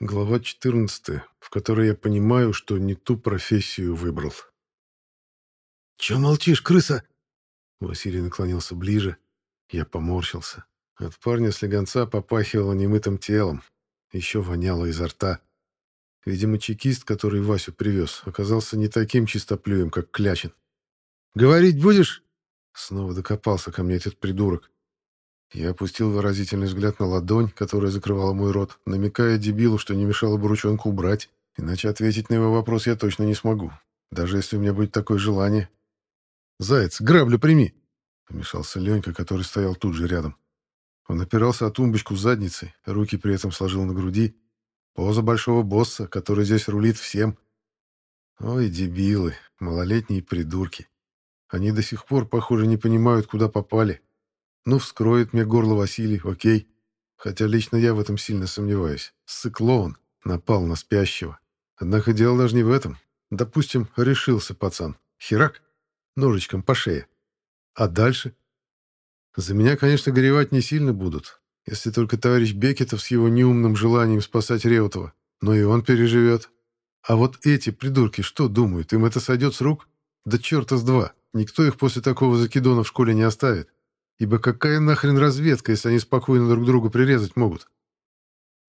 Глава 14, в которой я понимаю, что не ту профессию выбрал. «Чё молчишь, крыса?» Василий наклонился ближе. Я поморщился. От парня слегонца попахивало немытым телом. Еще воняло изо рта. Видимо, чекист, который Васю привез, оказался не таким чистоплюем, как Клячин. «Говорить будешь?» Снова докопался ко мне этот придурок. Я опустил выразительный взгляд на ладонь, которая закрывала мой рот, намекая дебилу, что не мешало бы ручонку убрать, иначе ответить на его вопрос я точно не смогу, даже если у меня будет такое желание. «Заяц, граблю прими!» — вмешался Ленька, который стоял тут же рядом. Он опирался о тумбочку задницей, руки при этом сложил на груди. Поза большого босса, который здесь рулит всем. Ой, дебилы, малолетние придурки. Они до сих пор, похоже, не понимают, куда попали. Ну, вскроет мне горло Василий, окей. Хотя лично я в этом сильно сомневаюсь. Сыкло он, напал на спящего. Однако дело даже не в этом. Допустим, решился пацан. Херак, ножичком по шее. А дальше? За меня, конечно, горевать не сильно будут, если только товарищ Бекетов с его неумным желанием спасать Реутова. Но и он переживет. А вот эти придурки что думают, им это сойдет с рук? Да черта с два. Никто их после такого закидона в школе не оставит. Ибо какая нахрен разведка, если они спокойно друг друга прирезать могут?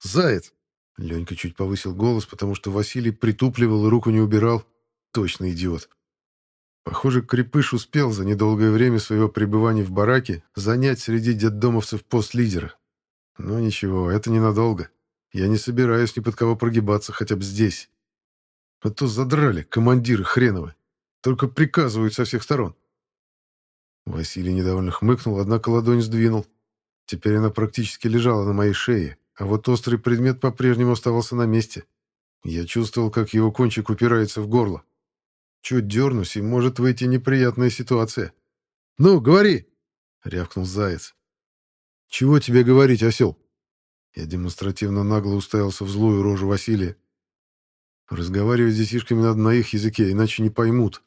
«Заяц!» Ленька чуть повысил голос, потому что Василий притупливал и руку не убирал. Точно идиот. Похоже, Крепыш успел за недолгое время своего пребывания в бараке занять среди детдомовцев пост лидера. Но ничего, это ненадолго. Я не собираюсь ни под кого прогибаться хотя бы здесь. А то задрали командиры хреновы. Только приказывают со всех сторон. Василий недовольно хмыкнул, однако ладонь сдвинул. Теперь она практически лежала на моей шее, а вот острый предмет по-прежнему оставался на месте. Я чувствовал, как его кончик упирается в горло. Чуть дернусь, и может выйти неприятная ситуация. «Ну, говори!» — рявкнул заяц. «Чего тебе говорить, осел?» Я демонстративно нагло уставился в злую рожу Василия. Разговаривать с детишками надо на их языке, иначе не поймут.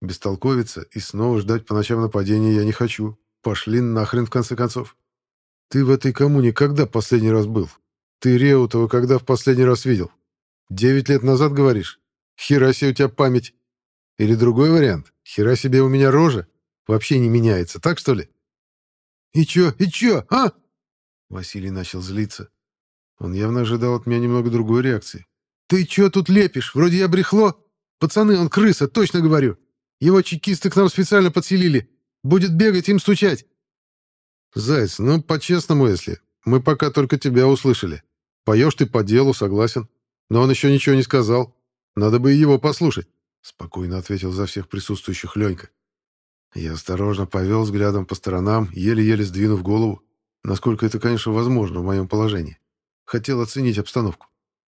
Бестолковиться и снова ждать по ночам нападения я не хочу. Пошли нахрен, в конце концов. Ты в этой коммуне когда последний раз был? Ты Реутова когда в последний раз видел? Девять лет назад, говоришь? Хера себе у тебя память. Или другой вариант? Хера себе у меня рожа. Вообще не меняется, так что ли? И чё, и чё, а? Василий начал злиться. Он явно ожидал от меня немного другой реакции. «Ты чё тут лепишь? Вроде я брехло. Пацаны, он крыса, точно говорю. Его чекисты к нам специально подселили. Будет бегать им стучать. Заяц, ну, по-честному, если. Мы пока только тебя услышали. Поешь ты по делу, согласен. Но он еще ничего не сказал. Надо бы и его послушать. Спокойно ответил за всех присутствующих Ленька. Я осторожно повел взглядом по сторонам, еле-еле сдвинув голову, насколько это, конечно, возможно в моем положении. Хотел оценить обстановку.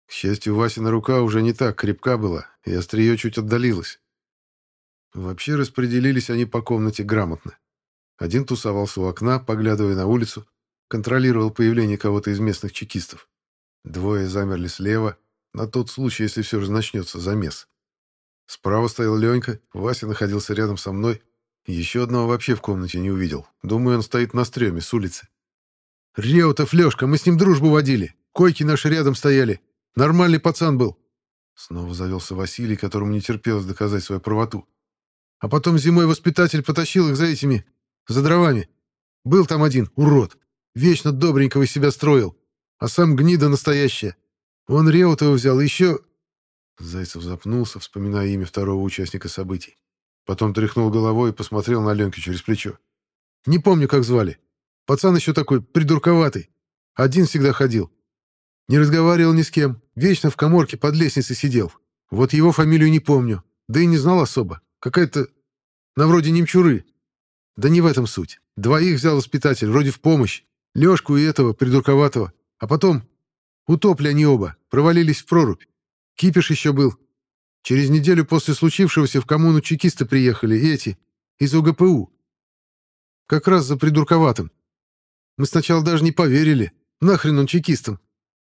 К счастью, Васина рука уже не так крепка была, и острие чуть отдалилось. Вообще распределились они по комнате грамотно. Один тусовался у окна, поглядывая на улицу, контролировал появление кого-то из местных чекистов. Двое замерли слева, на тот случай, если все же начнется замес. Справа стоял Ленька, Вася находился рядом со мной. Еще одного вообще в комнате не увидел. Думаю, он стоит на стреме с улицы. «Реутов Лешка, мы с ним дружбу водили. Койки наши рядом стояли. Нормальный пацан был». Снова завелся Василий, которому не терпелось доказать свою правоту. А потом зимой воспитатель потащил их за этими... за дровами. Был там один, урод. Вечно добренького себя строил. А сам гнида настоящая. Он Реутова взял, еще...» Зайцев запнулся, вспоминая имя второго участника событий. Потом тряхнул головой и посмотрел на Леньку через плечо. «Не помню, как звали. Пацан еще такой придурковатый. Один всегда ходил. Не разговаривал ни с кем. Вечно в коморке под лестницей сидел. Вот его фамилию не помню. Да и не знал особо. Какая-то... на вроде немчуры. Да не в этом суть. Двоих взял воспитатель, вроде в помощь. Лёшку и этого, придурковатого. А потом... Утопли они оба, провалились в прорубь. Кипиш еще был. Через неделю после случившегося в коммуну чекисты приехали, эти, из УГПУ. Как раз за придурковатым. Мы сначала даже не поверили. Нахрен он чекистам.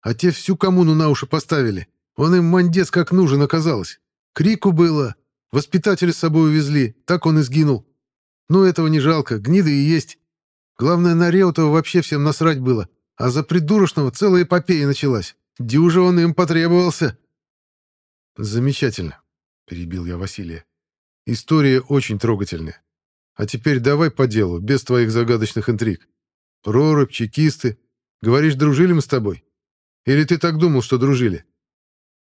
А те всю коммуну на уши поставили. Он им мандец как нужен оказалось. Крику было. Воспитателя с собой увезли, так он и сгинул. Ну, этого не жалко, гнида и есть. Главное, на Реутова вообще всем насрать было, а за придурочного целая эпопея началась. Дюжа он им потребовался. Замечательно, перебил я Василия. История очень трогательная. А теперь давай по делу, без твоих загадочных интриг. Прорубь, чекисты. Говоришь, дружили мы с тобой? Или ты так думал, что дружили?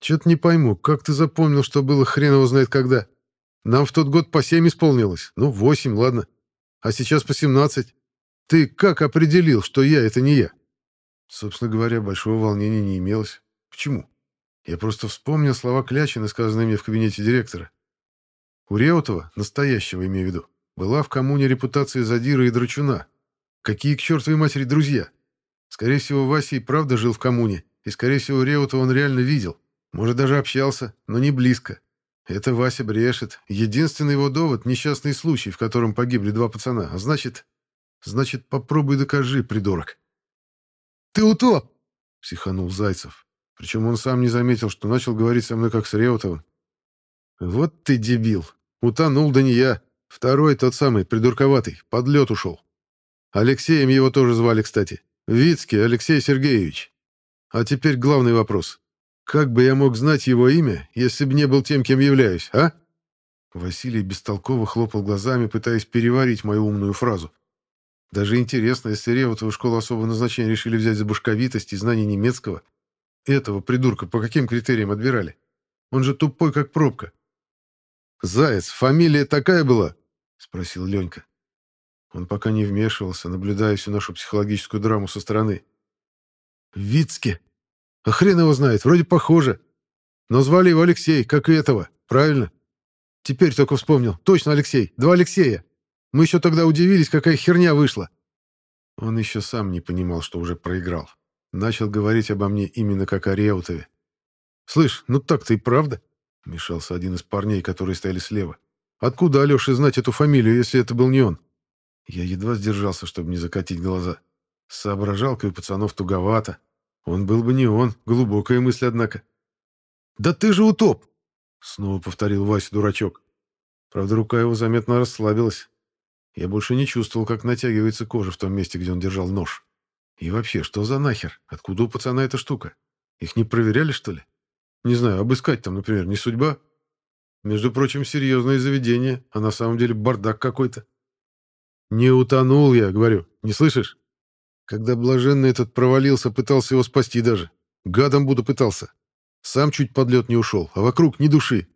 Чё-то не пойму, как ты запомнил, что было хрен его знает когда? Нам в тот год по семь исполнилось. Ну, восемь, ладно. А сейчас по семнадцать. Ты как определил, что я — это не я? Собственно говоря, большого волнения не имелось. Почему? Я просто вспомнил слова Клячина, сказанные мне в кабинете директора. У Реутова, настоящего имею в виду, была в коммуне репутация задира и драчуна. Какие к чертовой матери друзья? Скорее всего, Вася и правда жил в коммуне, и, скорее всего, Реутова он реально видел. Может, даже общался, но не близко. Это Вася брешет. Единственный его довод — несчастный случай, в котором погибли два пацана. А значит... Значит, попробуй докажи, придурок. «Ты утоп!» — психанул Зайцев. Причем он сам не заметил, что начал говорить со мной как с Реутовым. «Вот ты дебил! Утонул, да не я. Второй, тот самый, придурковатый, под лед ушел. Алексеем его тоже звали, кстати. Вицкий Алексей Сергеевич. А теперь главный вопрос. Как бы я мог знать его имя, если бы не был тем, кем являюсь, а?» Василий бестолково хлопал глазами, пытаясь переварить мою умную фразу. Даже интересно, если Реутову школу особого назначения решили взять за башковитость и знание немецкого, этого придурка по каким критериям отбирали? Он же тупой, как пробка. «Заяц, фамилия такая была?» — спросил Ленька. Он пока не вмешивался, наблюдая всю нашу психологическую драму со стороны. «Вицке? А хрен его знает, вроде похоже. Но звали его Алексей, как и этого, правильно? Теперь только вспомнил. Точно Алексей, два Алексея. Мы еще тогда удивились, какая херня вышла. Он еще сам не понимал, что уже проиграл. Начал говорить обо мне именно как о Реутове. «Слышь, ну так-то и правда?» — вмешался один из парней, которые стояли слева. «Откуда Алёше знать эту фамилию, если это был не он?» Я едва сдержался, чтобы не закатить глаза. Соображалка у пацанов туговато. Он был бы не он, глубокая мысль, однако. «Да ты же утоп!» — снова повторил Вася дурачок. Правда, рука его заметно расслабилась. Я больше не чувствовал, как натягивается кожа в том месте, где он держал нож. И вообще, что за нахер? Откуда у пацана эта штука? Их не проверяли, что ли? Не знаю, обыскать там, например, не судьба? Между прочим, серьезное заведение, а на самом деле бардак какой-то. Не утонул я, говорю, не слышишь? Когда блаженный этот провалился, пытался его спасти даже. Гадом буду пытался. Сам чуть под лед не ушел, а вокруг ни души.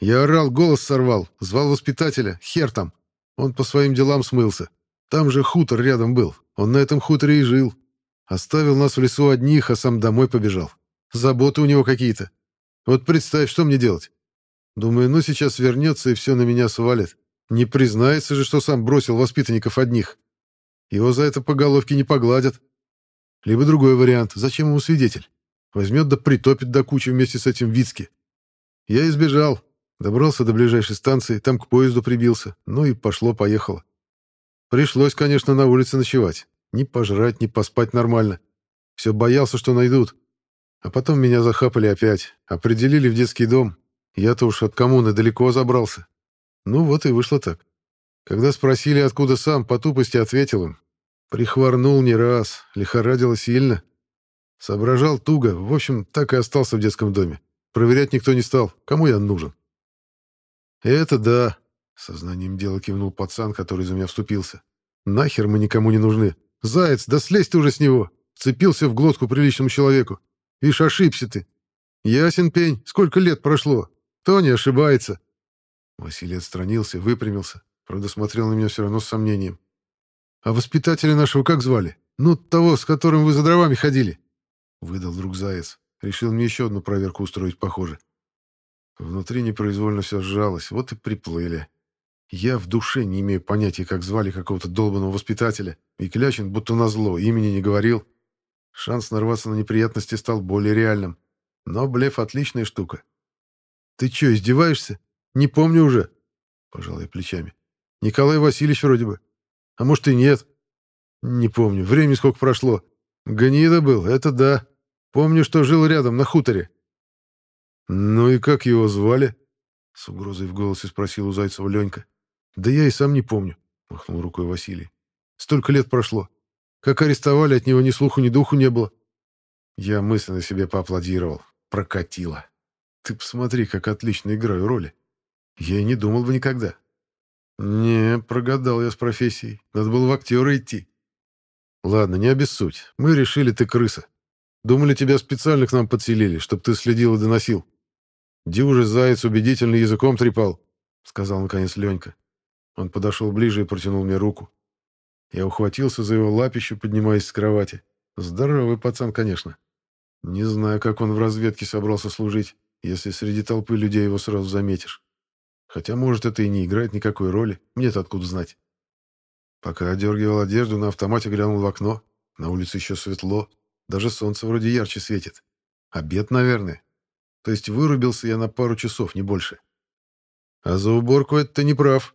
Я орал, голос сорвал, звал воспитателя, хер там. Он по своим делам смылся. Там же хутор рядом был. Он на этом хуторе и жил. Оставил нас в лесу одних, а сам домой побежал. Заботы у него какие-то. Вот представь, что мне делать? Думаю, ну сейчас вернется и все на меня свалит. Не признается же, что сам бросил воспитанников одних. Его за это по головке не погладят. Либо другой вариант. Зачем ему свидетель? Возьмет да притопит до кучи вместе с этим Вицки. Я избежал. Добрался до ближайшей станции, там к поезду прибился. Ну и пошло-поехало. Пришлось, конечно, на улице ночевать. Ни пожрать, ни поспать нормально. Все боялся, что найдут. А потом меня захапали опять. Определили в детский дом. Я-то уж от коммуны далеко забрался. Ну вот и вышло так. Когда спросили, откуда сам, по тупости ответил им. Прихворнул не раз, лихорадило сильно. Соображал туго, в общем, так и остался в детском доме. Проверять никто не стал. Кому я нужен? «Это да», — сознанием дела кивнул пацан, который за меня вступился. «Нахер мы никому не нужны. Заяц, да слезь ты уже с него!» Цепился в глотку приличному человеку. «Вишь, ошибся ты. Ясен пень, сколько лет прошло. Кто не ошибается?» Василий отстранился, выпрямился. Правда, смотрел на меня все равно с сомнением. «А воспитателя нашего как звали? Ну, того, с которым вы за дровами ходили?» Выдал вдруг Заяц. Решил мне еще одну проверку устроить, похоже. Внутри непроизвольно все сжалось, вот и приплыли. Я в душе не имею понятия, как звали какого-то долбанного воспитателя, и Клячин будто назло, имени не говорил. Шанс нарваться на неприятности стал более реальным. Но блеф — отличная штука. «Ты что, издеваешься? Не помню уже», — пожал я плечами. «Николай Васильевич вроде бы. А может и нет. Не помню, времени сколько прошло. Ганида был, это да. Помню, что жил рядом, на хуторе. «Ну и как его звали?» — с угрозой в голосе спросил у Зайцева Ленька. «Да я и сам не помню», — махнул рукой Василий. «Столько лет прошло. Как арестовали, от него ни слуху, ни духу не было». Я мысленно себе поаплодировал. Прокатило. Ты посмотри, как отлично играю роли. Я и не думал бы никогда. Не, прогадал я с профессией. Надо было в актеры идти. Ладно, не обессудь. Мы решили, ты крыса. Думали, тебя специально к нам подселили, чтобы ты следил и доносил. Дюжий заяц убедительно языком трепал, сказал наконец Ленька. Он подошел ближе и протянул мне руку. Я ухватился за его лапищу, поднимаясь с кровати. Здоровый пацан, конечно. Не знаю, как он в разведке собрался служить, если среди толпы людей его сразу заметишь. Хотя, может, это и не играет никакой роли. Мне-то откуда знать. Пока одергивал одежду, на автомате глянул в окно. На улице еще светло. Даже солнце вроде ярче светит. Обед, наверное. То есть вырубился я на пару часов, не больше. А за уборку это ты не прав.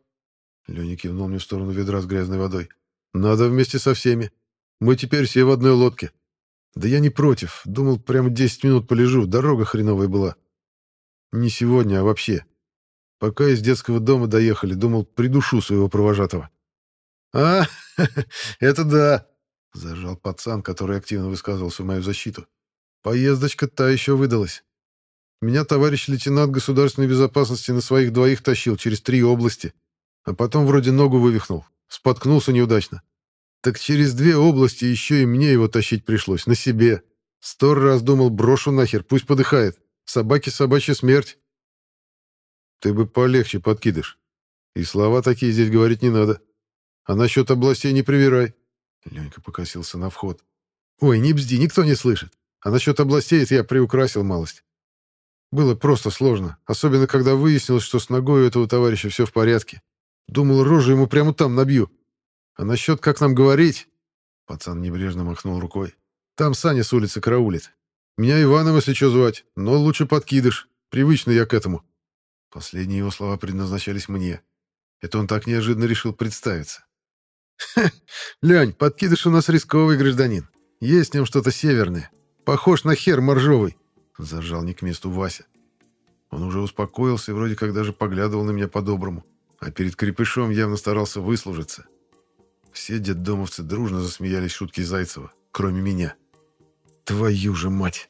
Леня кивнул мне в сторону ведра с грязной водой. Надо вместе со всеми. Мы теперь все в одной лодке. Да я не против. Думал, прямо 10 минут полежу. Дорога хреновая была. Не сегодня, а вообще. Пока из детского дома доехали, думал, придушу своего провожатого. «А, это да!» — зажал пацан, который активно высказывался в мою защиту. «Поездочка та еще выдалась. Меня товарищ лейтенант государственной безопасности на своих двоих тащил через три области, а потом вроде ногу вывихнул, споткнулся неудачно. Так через две области еще и мне его тащить пришлось, на себе. Сто раз думал, брошу нахер, пусть подыхает. Собаки собачья смерть. Ты бы полегче подкидыш. И слова такие здесь говорить не надо. А насчет областей не привирай. Ленька покосился на вход. Ой, не бзди, никто не слышит. А насчет областей это я приукрасил малость. Было просто сложно, особенно когда выяснилось, что с ногой у этого товарища все в порядке. Думал, рожу ему прямо там набью. А насчет как нам говорить... Пацан небрежно махнул рукой. Там Саня с улицы караулит. Меня Иваном, если что звать, но лучше подкидыш. Привычно я к этому. Последние его слова предназначались мне. Это он так неожиданно решил представиться. Лень, подкидыш у нас рисковый гражданин. Есть в нем что-то северное. Похож на хер моржовый. Заржал не к месту Вася. Он уже успокоился и вроде как даже поглядывал на меня по-доброму. А перед крепышом явно старался выслужиться. Все детдомовцы дружно засмеялись шутки Зайцева, кроме меня. «Твою же мать!»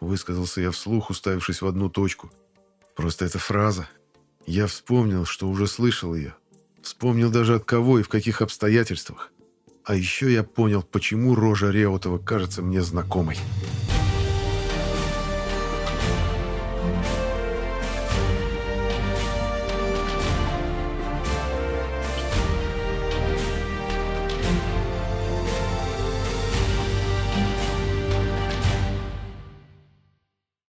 Высказался я вслух, уставившись в одну точку. Просто эта фраза. Я вспомнил, что уже слышал ее. Вспомнил даже от кого и в каких обстоятельствах. А еще я понял, почему рожа Реутова кажется мне знакомой.